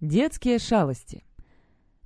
Детские шалости.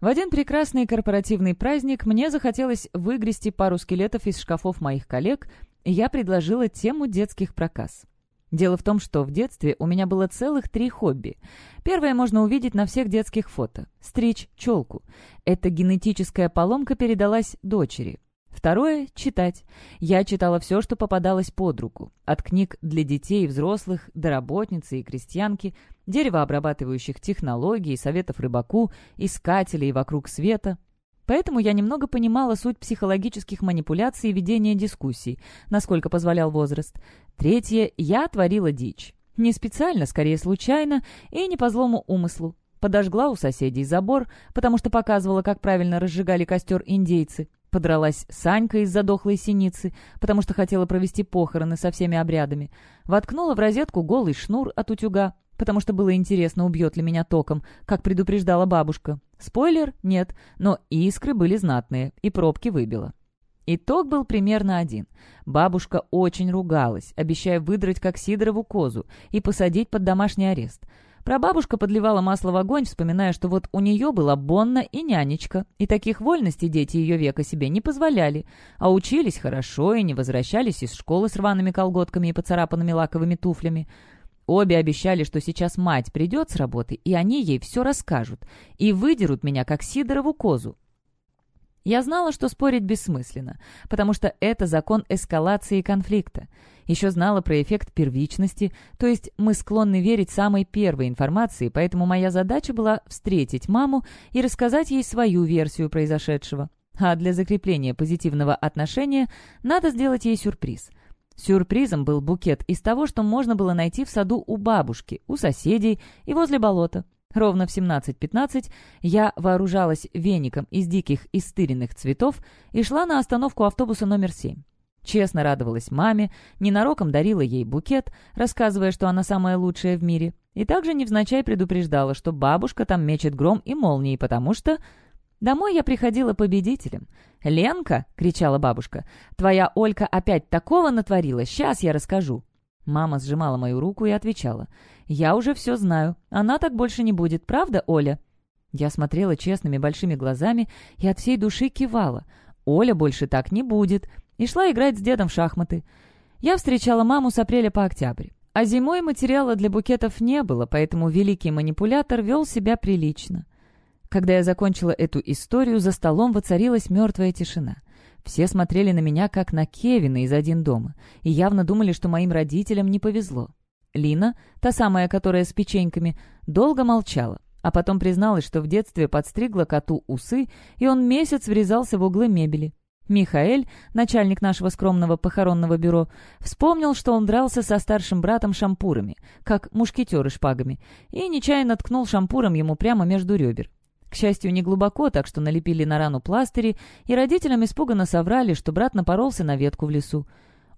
В один прекрасный корпоративный праздник мне захотелось выгрести пару скелетов из шкафов моих коллег, и я предложила тему детских проказ. Дело в том, что в детстве у меня было целых три хобби. Первое можно увидеть на всех детских фото – стричь челку. Эта генетическая поломка передалась дочери. Второе — читать. Я читала все, что попадалось под руку. От книг для детей и взрослых до работницы и крестьянки, деревообрабатывающих технологий, советов рыбаку, искателей вокруг света. Поэтому я немного понимала суть психологических манипуляций и ведения дискуссий, насколько позволял возраст. Третье — я творила дичь. Не специально, скорее случайно и не по злому умыслу. Подожгла у соседей забор, потому что показывала, как правильно разжигали костер индейцы. Подралась Санька из-за дохлой синицы, потому что хотела провести похороны со всеми обрядами. Воткнула в розетку голый шнур от утюга, потому что было интересно, убьет ли меня током, как предупреждала бабушка. Спойлер — нет, но искры были знатные, и пробки выбила. Итог был примерно один. Бабушка очень ругалась, обещая выдрать как Сидорову козу и посадить под домашний арест — Прабабушка подливала масло в огонь, вспоминая, что вот у нее была Бонна и нянечка, и таких вольностей дети ее века себе не позволяли, а учились хорошо и не возвращались из школы с рваными колготками и поцарапанными лаковыми туфлями. Обе обещали, что сейчас мать придет с работы, и они ей все расскажут, и выдерут меня, как Сидорову козу. Я знала, что спорить бессмысленно, потому что это закон эскалации конфликта. Еще знала про эффект первичности, то есть мы склонны верить самой первой информации, поэтому моя задача была встретить маму и рассказать ей свою версию произошедшего. А для закрепления позитивного отношения надо сделать ей сюрприз. Сюрпризом был букет из того, что можно было найти в саду у бабушки, у соседей и возле болота. Ровно в 17.15 я вооружалась веником из диких истыренных цветов и шла на остановку автобуса номер 7. Честно радовалась маме, ненароком дарила ей букет, рассказывая, что она самая лучшая в мире, и также невзначай предупреждала, что бабушка там мечет гром и молнии, потому что... Домой я приходила победителем. «Ленка!» — кричала бабушка. «Твоя Олька опять такого натворила, сейчас я расскажу». Мама сжимала мою руку и отвечала. «Я уже все знаю. Она так больше не будет, правда, Оля?» Я смотрела честными большими глазами и от всей души кивала. «Оля больше так не будет и шла играть с дедом в шахматы. Я встречала маму с апреля по октябрь. А зимой материала для букетов не было, поэтому великий манипулятор вел себя прилично. Когда я закончила эту историю, за столом воцарилась мертвая тишина. Все смотрели на меня, как на Кевина из «Один дома», и явно думали, что моим родителям не повезло. Лина, та самая, которая с печеньками, долго молчала, а потом призналась, что в детстве подстригла коту усы, и он месяц врезался в углы мебели. Михаэль, начальник нашего скромного похоронного бюро, вспомнил, что он дрался со старшим братом шампурами, как мушкетеры шпагами, и нечаянно ткнул шампуром ему прямо между ребер. К счастью, не глубоко, так что налепили на рану пластыри, и родителям испуганно соврали, что брат напоролся на ветку в лесу.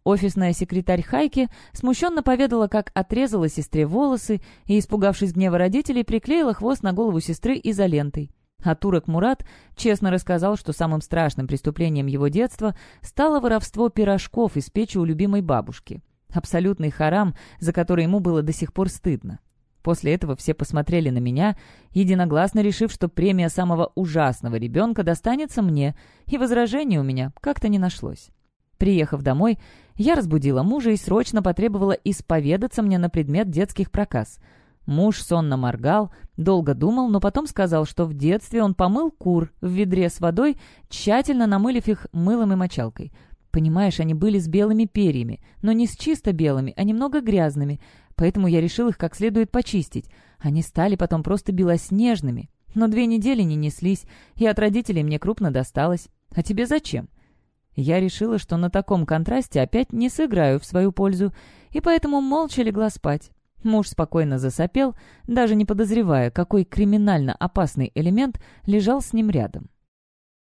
Офисная секретарь Хайки смущенно поведала, как отрезала сестре волосы и, испугавшись гнева родителей, приклеила хвост на голову сестры изолентой. А турок Мурат честно рассказал, что самым страшным преступлением его детства стало воровство пирожков из печи у любимой бабушки. Абсолютный харам, за который ему было до сих пор стыдно. После этого все посмотрели на меня, единогласно решив, что премия самого ужасного ребенка достанется мне, и возражений у меня как-то не нашлось. Приехав домой, я разбудила мужа и срочно потребовала исповедаться мне на предмет детских проказ — Муж сонно моргал, долго думал, но потом сказал, что в детстве он помыл кур в ведре с водой, тщательно намылив их мылом и мочалкой. Понимаешь, они были с белыми перьями, но не с чисто белыми, а немного грязными, поэтому я решил их как следует почистить. Они стали потом просто белоснежными, но две недели не неслись, и от родителей мне крупно досталось. А тебе зачем? Я решила, что на таком контрасте опять не сыграю в свою пользу, и поэтому молча легла спать. Муж спокойно засопел, даже не подозревая, какой криминально опасный элемент лежал с ним рядом.